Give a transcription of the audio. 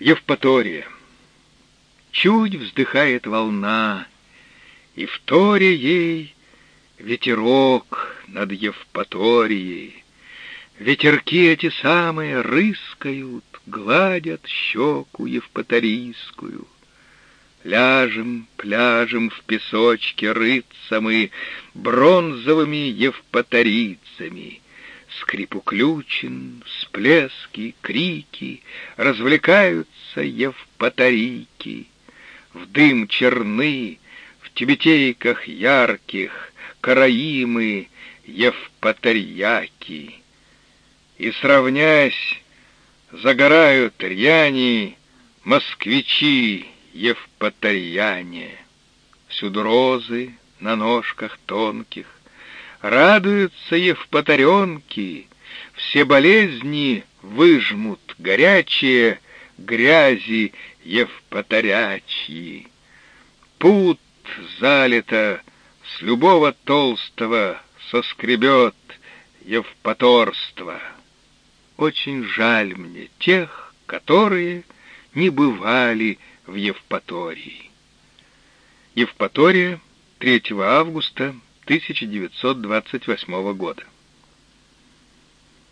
Евпатория. Чуть вздыхает волна, и в торе ей ветерок над Евпаторией. Ветерки эти самые рыскают, гладят щеку евпаторийскую. Ляжем, пляжем в песочке рыться мы бронзовыми евпаторийцами — скрипу ключен, всплески, крики, Развлекаются евпаторийки. В дым черны, в тюбетейках ярких, Караимы, евпаторьяки. И, сравнясь, загорают рьяни Москвичи, евпаторьяне. Всюду розы на ножках тонких, Радуются евпаторенки, все болезни выжмут горячие грязи евпаторячьи. Пут залито с любого толстого соскребет евпаторство. Очень жаль мне тех, которые не бывали в Евпатории. Евпатория, 3 августа 1928 года.